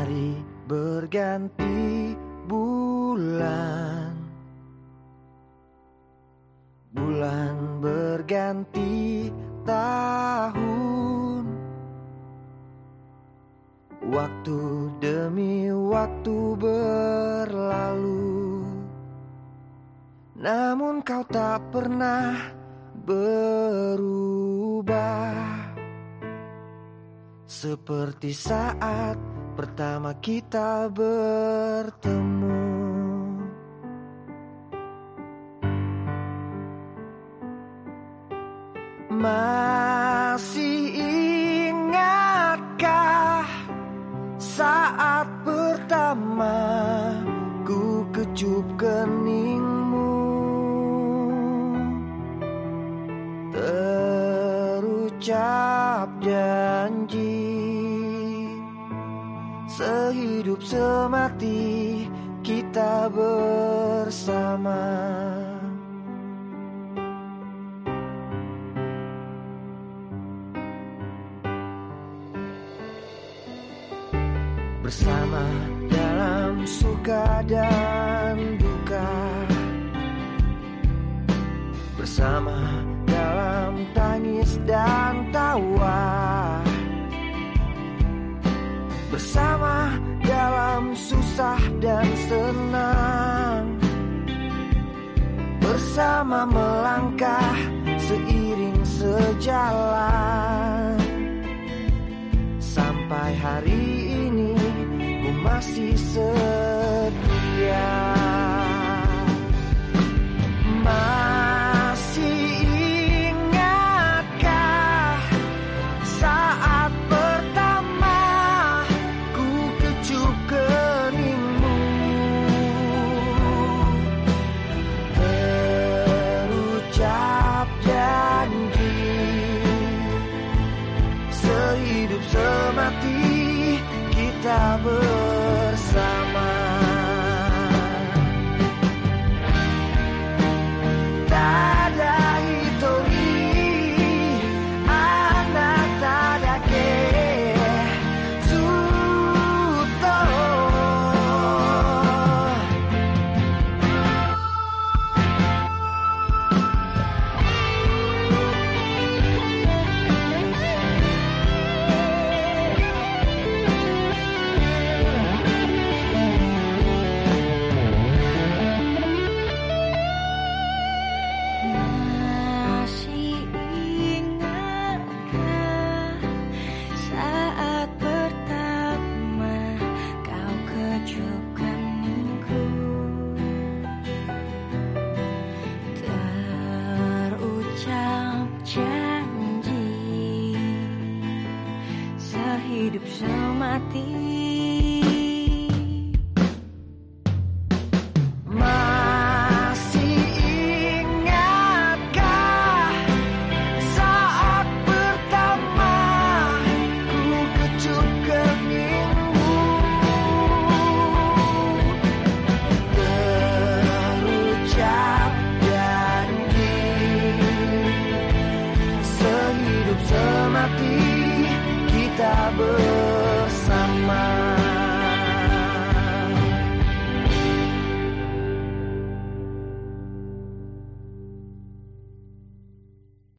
Hari berganti bulan. Bulan berganti tahun. Waktu demi waktu berlalu. Namun kau tak pernah berubah. Seperti saat pertama kita bertemu. Masih ingatkah saat pertama ku kecup keningmu? Terucap janji Sehidup semati kita bersama. Bersama dalam suka dan susah dan senang. Bersama melangkah seiring sejalan. Sampai hari ini ku masih setia Sehidup semati kita bersama Sehidup semati kita bersama